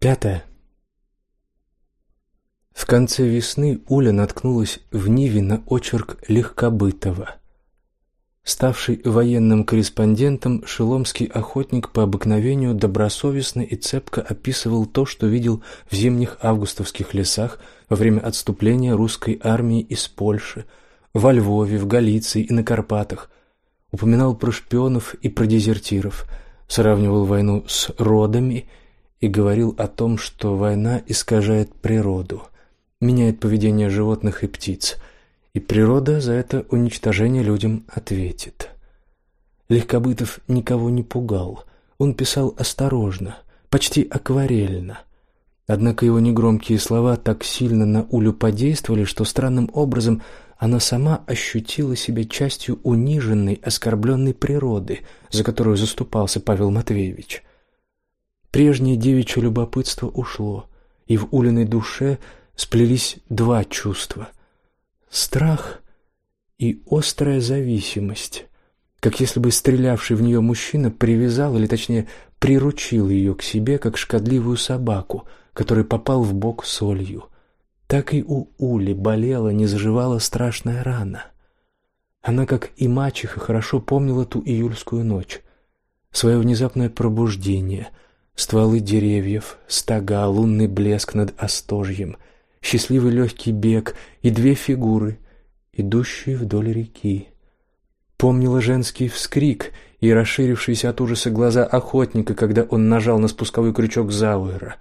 Пятое. В конце весны Уля наткнулась в Ниве на очерк Легкобытова. Ставший военным корреспондентом, шеломский охотник по обыкновению добросовестно и цепко описывал то, что видел в зимних августовских лесах во время отступления русской армии из Польши, во Львове, в Галиции и на Карпатах. Упоминал про шпионов и про дезертиров, сравнивал войну с родами и говорил о том, что война искажает природу, меняет поведение животных и птиц – и природа за это уничтожение людям ответит. Легкобытов никого не пугал. Он писал осторожно, почти акварельно. Однако его негромкие слова так сильно на Улю подействовали, что странным образом она сама ощутила себя частью униженной, оскорбленной природы, за которую заступался Павел Матвеевич. Прежнее девичье любопытство ушло, и в Улиной душе сплелись два чувства — страх и острая зависимость, как если бы стрелявший в нее мужчина привязал, или точнее приручил ее к себе, как шкодливую собаку, который попал в бок солью. Так и у Ули болела, не заживала страшная рана. Она, как и мачеха, хорошо помнила ту июльскую ночь, свое внезапное пробуждение, стволы деревьев, стога, лунный блеск над Остожьем — счастливый легкий бег и две фигуры, идущие вдоль реки. Помнила женский вскрик и расширившиеся от ужаса глаза охотника, когда он нажал на спусковой крючок Зауэра.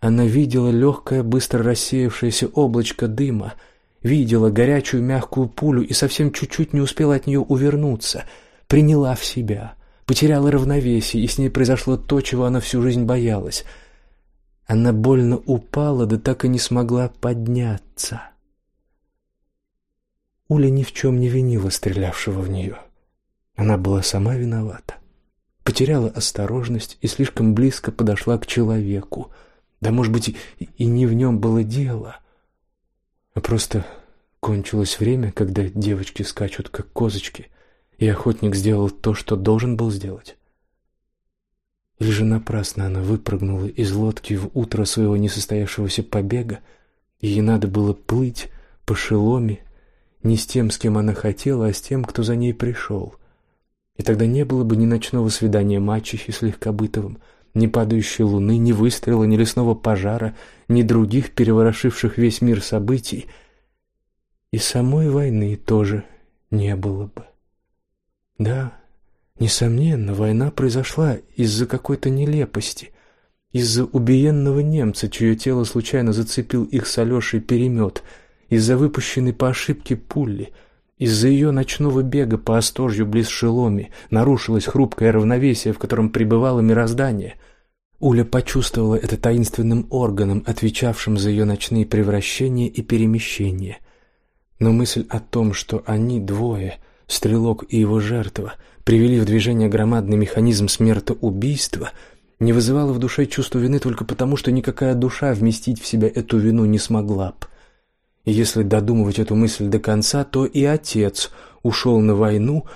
Она видела легкое, быстро рассеявшееся облачко дыма, видела горячую мягкую пулю и совсем чуть-чуть не успела от нее увернуться, приняла в себя, потеряла равновесие, и с ней произошло то, чего она всю жизнь боялась — она больно упала, да так и не смогла подняться. Уля ни в чем не винила стрелявшего в нее. Она была сама виновата. Потеряла осторожность и слишком близко подошла к человеку. Да, может быть, и, не в нем было дело, а просто кончилось время, когда девочки скачут как козочки, и охотник сделал то, что должен был сделать. Или же напрасно она выпрыгнула из лодки в утро своего несостоявшегося побега, и ей надо было плыть по шеломе не с тем, с кем она хотела, а с тем, кто за ней пришел. И тогда не было бы ни ночного свидания мачехи с Легкобытовым, ни падающей луны, ни выстрела, ни лесного пожара, ни других переворошивших весь мир событий. И самой войны тоже не было бы. Да, Несомненно, война произошла из-за какой-то нелепости, из-за убиенного немца, чье тело случайно зацепил их с Алешей перемет, из-за выпущенной по ошибке пули, из-за ее ночного бега по Остожью близ Шеломи нарушилось хрупкое равновесие, в котором пребывало мироздание. Уля почувствовала это таинственным органом, отвечавшим за ее ночные превращения и перемещения. Но мысль о том, что они двое, стрелок и его жертва, привели в движение громадный механизм смертоубийства, не вызывало в душе чувства вины только потому, что никакая душа вместить в себя эту вину не смогла б. И если додумывать эту мысль до конца, то и отец ушел на войну,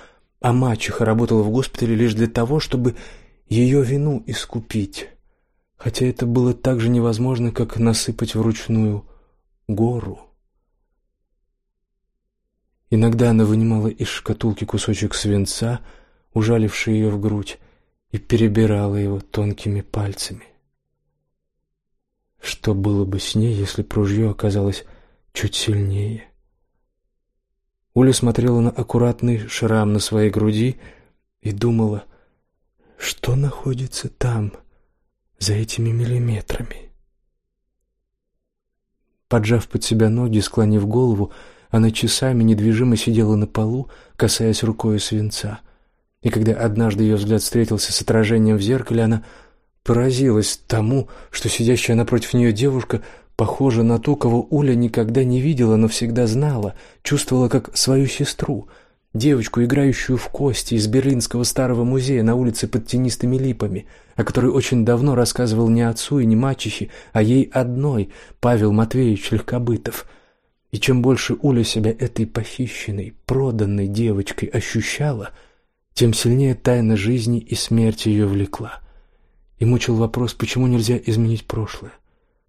а мачеха работала в госпитале лишь для того, чтобы ее вину искупить. Хотя это было так же невозможно, как насыпать вручную гору. Иногда она вынимала из шкатулки кусочек свинца, ужаливший ее в грудь, и перебирала его тонкими пальцами. Что было бы с ней, если б ружье оказалось чуть сильнее? Уля смотрела на аккуратный шрам на своей груди и думала, что находится там, за этими миллиметрами. Поджав под себя ноги, склонив голову, она часами недвижимо сидела на полу, касаясь рукой свинца — и когда однажды ее взгляд встретился с отражением в зеркале, она поразилась тому, что сидящая напротив нее девушка похожа на ту, кого Уля никогда не видела, но всегда знала, чувствовала как свою сестру, девочку, играющую в кости из Берлинского старого музея на улице под тенистыми липами, о которой очень давно рассказывал не отцу и не мачехе, а ей одной Павел Матвеевич Легкобытов. И чем больше Уля себя этой похищенной, проданной девочкой ощущала — тем сильнее тайна жизни и смерти ее влекла. И мучил вопрос, почему нельзя изменить прошлое?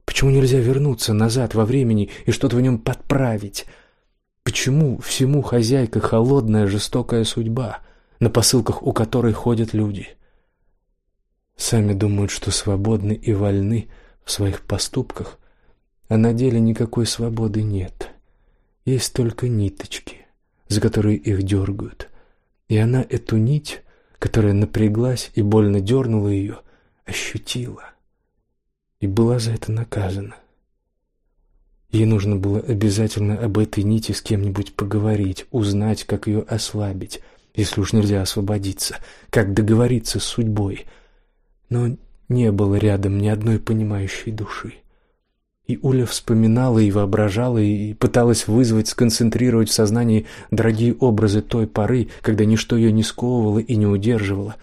Почему нельзя вернуться назад во времени и что-то в нем подправить? Почему всему хозяйка холодная, жестокая судьба, на посылках у которой ходят люди? Сами думают, что свободны и вольны в своих поступках, а на деле никакой свободы нет. Есть только ниточки, за которые их дергают. И она эту нить, которая напряглась и больно дернула ее, ощутила и была за это наказана. Ей нужно было обязательно об этой нити с кем-нибудь поговорить, узнать, как ее ослабить, если уж нельзя освободиться, как договориться с судьбой. Но не было рядом ни одной понимающей души. И Уля вспоминала и воображала, и пыталась вызвать, сконцентрировать в сознании дорогие образы той поры, когда ничто ее не сковывало и не удерживало.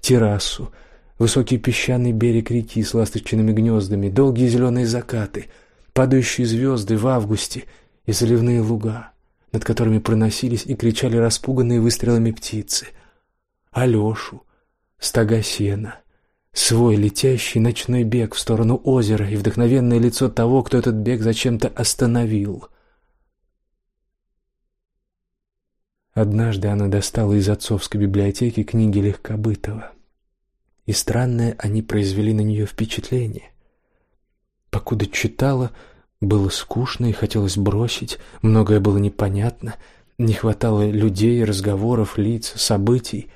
Террасу, высокий песчаный берег реки с ласточкиными гнездами, долгие зеленые закаты, падающие звезды в августе и заливные луга, над которыми проносились и кричали распуганные выстрелами птицы. Алешу, стога сена, свой летящий ночной бег в сторону озера и вдохновенное лицо того, кто этот бег зачем-то остановил. Однажды она достала из отцовской библиотеки книги Легкобытова и странное они произвели на нее впечатление. Покуда читала, было скучно и хотелось бросить, многое было непонятно, не хватало людей, разговоров, лиц, событий.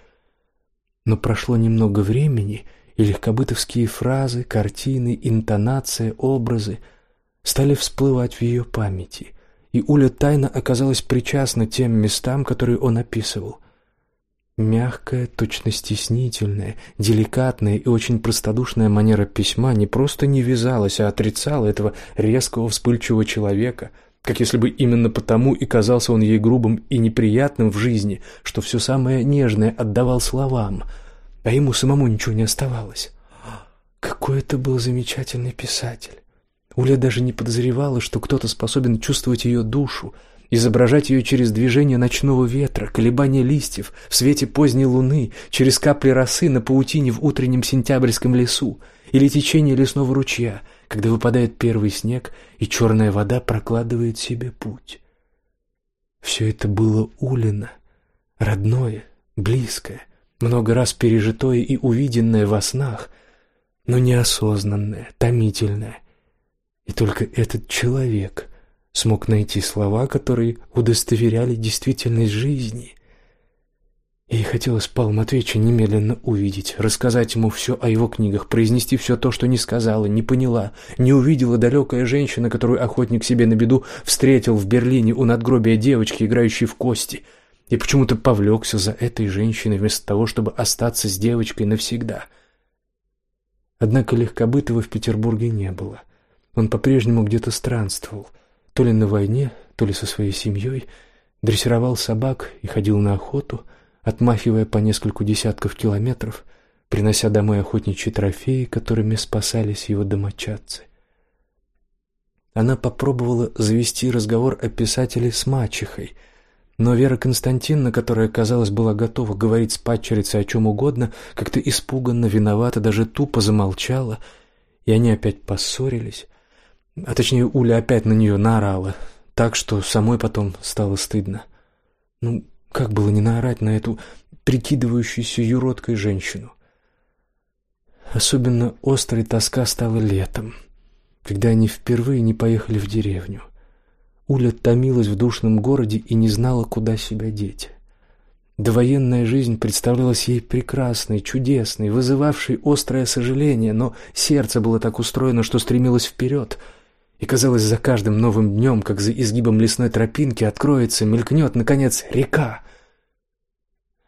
Но прошло немного времени, и легкобытовские фразы, картины, интонация, образы стали всплывать в ее памяти, и Уля тайно оказалась причастна тем местам, которые он описывал. Мягкая, точно стеснительная, деликатная и очень простодушная манера письма не просто не вязалась, а отрицала этого резкого, вспыльчивого человека, как если бы именно потому и казался он ей грубым и неприятным в жизни, что все самое нежное отдавал словам, а ему самому ничего не оставалось. Какой это был замечательный писатель! Уля даже не подозревала, что кто-то способен чувствовать ее душу, изображать ее через движение ночного ветра, колебания листьев в свете поздней луны, через капли росы на паутине в утреннем сентябрьском лесу или течение лесного ручья, когда выпадает первый снег и черная вода прокладывает себе путь. Все это было Улина, родное, близкое, много раз пережитое и увиденное во снах, но неосознанное, томительное. И только этот человек смог найти слова, которые удостоверяли действительность жизни. Ей хотелось Павла Матвеевича немедленно увидеть, рассказать ему все о его книгах, произнести все то, что не сказала, не поняла, не увидела далекая женщина, которую охотник себе на беду встретил в Берлине у надгробия девочки, играющей в кости, и почему-то повлекся за этой женщиной вместо того, чтобы остаться с девочкой навсегда. Однако Легкобытова в Петербурге не было. Он по-прежнему где-то странствовал — то ли на войне, то ли со своей семьей, дрессировал собак и ходил на охоту, отмахивая по нескольку десятков километров, принося домой охотничьи трофеи, которыми спасались его домочадцы. Она попробовала завести разговор о писателе с мачехой, но Вера Константиновна, которая, казалось, была готова говорить с падчерицей о чем угодно, как-то испуганно, виновата, даже тупо замолчала, и они опять поссорились, а точнее, Уля опять на нее наорала, так что самой потом стало стыдно. Ну, как было не наорать на эту прикидывающуюся юродкой женщину? Особенно острой тоска стала летом, когда они впервые не поехали в деревню. Уля томилась в душном городе и не знала, куда себя деть. Довоенная жизнь представлялась ей прекрасной, чудесной, вызывавшей острое сожаление, но сердце было так устроено, что стремилось вперед — и казалось, за каждым новым днем, как за изгибом лесной тропинки, откроется, мелькнет, наконец, река.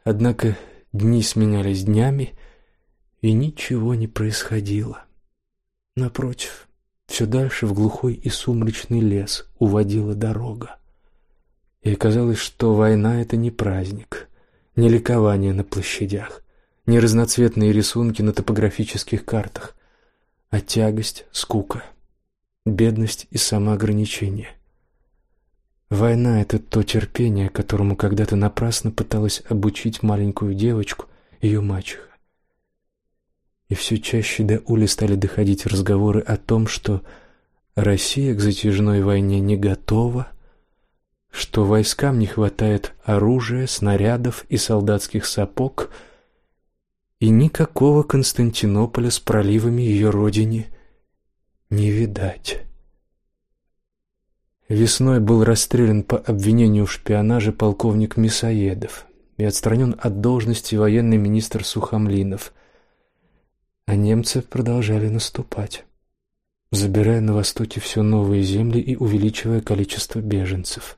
Однако дни сменялись днями, и ничего не происходило. Напротив, все дальше в глухой и сумрачный лес уводила дорога. И оказалось, что война — это не праздник, не ликование на площадях, не разноцветные рисунки на топографических картах, а тягость, скука — бедность и самоограничение. Война — это то терпение, которому когда-то напрасно пыталась обучить маленькую девочку ее мачеха. И все чаще до Ули стали доходить разговоры о том, что Россия к затяжной войне не готова, что войскам не хватает оружия, снарядов и солдатских сапог, и никакого Константинополя с проливами ее родине не видать. Весной был расстрелян по обвинению в шпионаже полковник Мисоедов и отстранен от должности военный министр Сухомлинов. А немцы продолжали наступать, забирая на востоке все новые земли и увеличивая количество беженцев.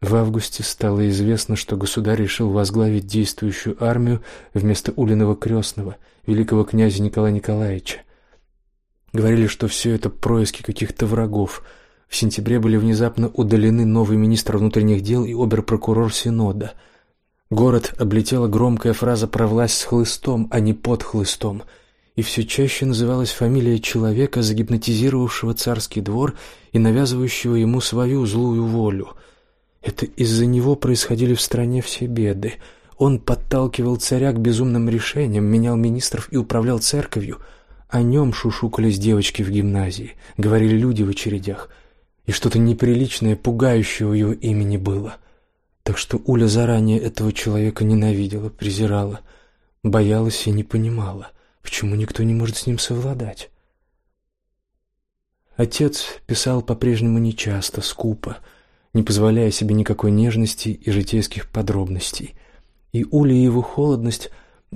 В августе стало известно, что государь решил возглавить действующую армию вместо Улиного крестного, великого князя Николая Николаевича. Говорили, что все это происки каких-то врагов – в сентябре были внезапно удалены новый министр внутренних дел и оберпрокурор Синода. Город облетела громкая фраза про власть с хлыстом, а не под хлыстом, и все чаще называлась фамилия человека, загипнотизировавшего царский двор и навязывающего ему свою злую волю. Это из-за него происходили в стране все беды. Он подталкивал царя к безумным решениям, менял министров и управлял церковью. О нем шушукались девочки в гимназии, говорили люди в очередях – и что-то неприличное, пугающее в его имени было. Так что Уля заранее этого человека ненавидела, презирала, боялась и не понимала, почему никто не может с ним совладать. Отец писал по-прежнему нечасто, скупо, не позволяя себе никакой нежности и житейских подробностей. И Уля его холодность,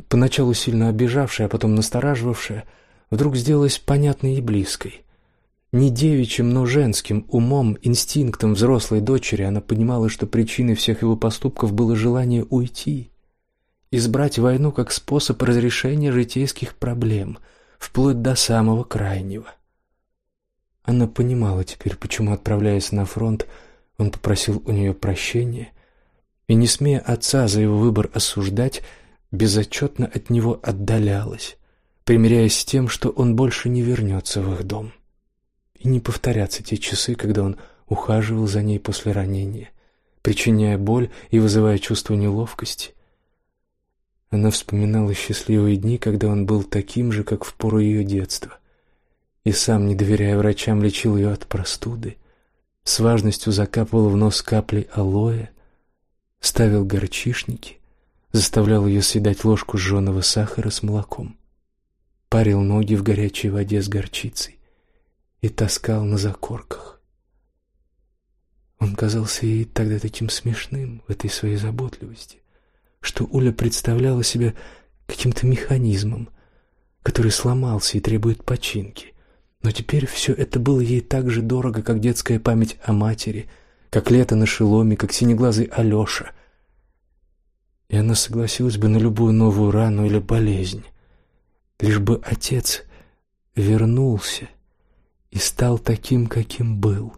поначалу сильно обижавшая, а потом настораживавшая, вдруг сделалась понятной и близкой. Не девичьим, но женским умом, инстинктом взрослой дочери она понимала, что причиной всех его поступков было желание уйти, избрать войну как способ разрешения житейских проблем, вплоть до самого крайнего. Она понимала теперь, почему, отправляясь на фронт, он попросил у нее прощения, и, не смея отца за его выбор осуждать, безотчетно от него отдалялась, примиряясь с тем, что он больше не вернется в их дом и не повторятся те часы, когда он ухаживал за ней после ранения, причиняя боль и вызывая чувство неловкости. Она вспоминала счастливые дни, когда он был таким же, как в пору ее детства, и сам, не доверяя врачам, лечил ее от простуды, с важностью закапывал в нос капли алоэ, ставил горчишники, заставлял ее съедать ложку жженого сахара с молоком, парил ноги в горячей воде с горчицей, и таскал на закорках. Он казался ей тогда таким смешным в этой своей заботливости, что Уля представляла себя каким-то механизмом, который сломался и требует починки. Но теперь все это было ей так же дорого, как детская память о матери, как лето на шеломе, как синеглазый Алеша. И она согласилась бы на любую новую рану или болезнь, лишь бы отец вернулся и стал таким, каким был,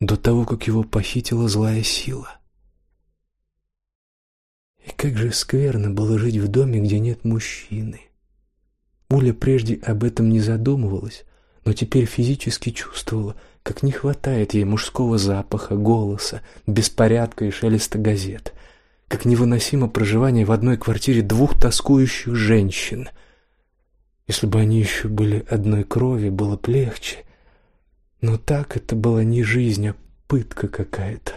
до того, как его похитила злая сила. И как же скверно было жить в доме, где нет мужчины. Уля прежде об этом не задумывалась, но теперь физически чувствовала, как не хватает ей мужского запаха, голоса, беспорядка и шелеста газет, как невыносимо проживание в одной квартире двух тоскующих женщин — если бы они еще были одной крови, было бы легче. Но так это была не жизнь, а пытка какая-то.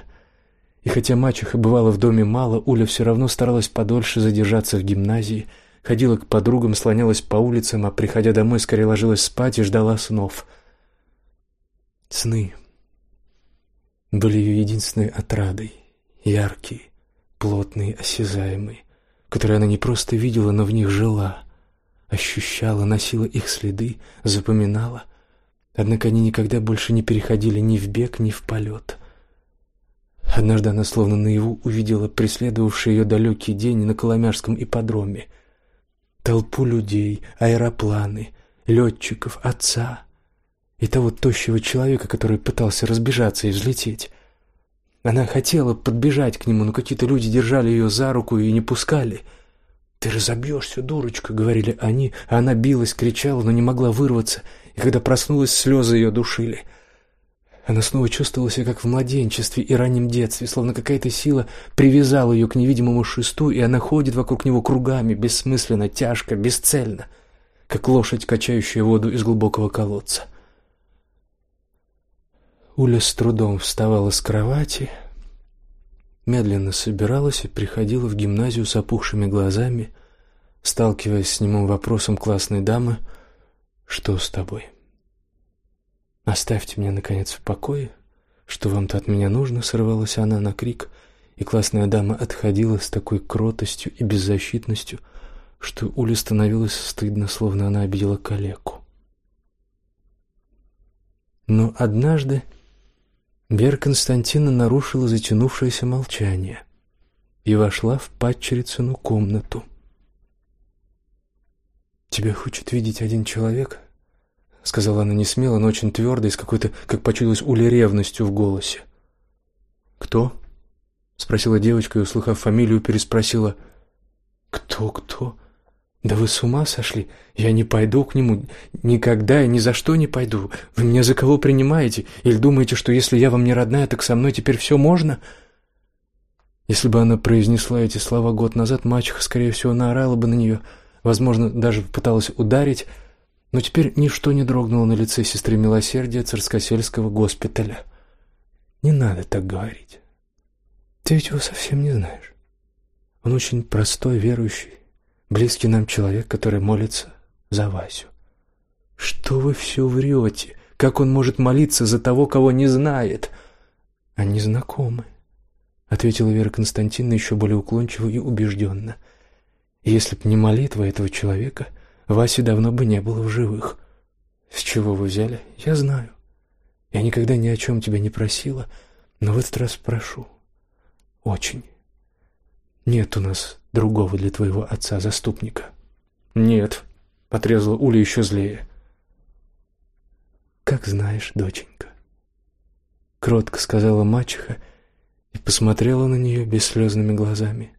И хотя мачеха бывала в доме мало, Уля все равно старалась подольше задержаться в гимназии, ходила к подругам, слонялась по улицам, а приходя домой, скорее ложилась спать и ждала снов. Сны были ее единственной отрадой, яркие, плотные, осязаемые, которые она не просто видела, но в них жила ощущала, носила их следы, запоминала. Однако они никогда больше не переходили ни в бег, ни в полет. Однажды она словно наяву увидела преследовавший ее далекий день на Коломяжском ипподроме. Толпу людей, аэропланы, летчиков, отца и того тощего человека, который пытался разбежаться и взлететь. Она хотела подбежать к нему, но какие-то люди держали ее за руку и не пускали — «Ты разобьешься, дурочка», — говорили они, а она билась, кричала, но не могла вырваться, и когда проснулась, слезы ее душили. Она снова чувствовала себя как в младенчестве и раннем детстве, словно какая-то сила привязала ее к невидимому шесту, и она ходит вокруг него кругами, бессмысленно, тяжко, бесцельно. как лошадь, качающая воду из глубокого колодца. Уля с трудом вставала с кровати, медленно собиралась и приходила в гимназию с опухшими глазами, сталкиваясь с немым вопросом классной дамы «Что с тобой?» «Оставьте меня, наконец, в покое. Что вам-то от меня нужно?» — срывалась она на крик, и классная дама отходила с такой кротостью и беззащитностью, что Уле становилось стыдно, словно она обидела калеку. Но однажды Вера Константина нарушила затянувшееся молчание и вошла в падчерицыну комнату. «Тебя хочет видеть один человек?» — сказала она несмело, но очень твердо и с какой-то, как почудилось, Уле ревностью в голосе. «Кто?» — спросила девочка и, услыхав фамилию, переспросила. «Кто, кто? Да вы с ума сошли? Я не пойду к нему. Никогда и ни за что не пойду. Вы меня за кого принимаете? Или думаете, что если я вам не родная, так со мной теперь все можно?» Если бы она произнесла эти слова год назад, мачеха, скорее всего, наорала бы на нее, возможно, даже пыталась ударить, но теперь ничто не дрогнуло на лице сестры милосердия царскосельского госпиталя. Не надо так говорить. Ты ведь его совсем не знаешь. Он очень простой, верующий, близкий нам человек, который молится за Васю. Что вы все врете? Как он может молиться за того, кого не знает? Они знакомы, ответила Вера Константиновна еще более уклончиво и убежденно. Если б не молитва этого человека, Васи давно бы не было в живых. С чего вы взяли? Я знаю. Я никогда ни о чем тебя не просила, но в этот раз прошу. Очень. Нет у нас другого для твоего отца-заступника. Нет, отрезала Уля еще злее. Как знаешь, доченька. Кротко сказала мачеха и посмотрела на нее бесслезными глазами.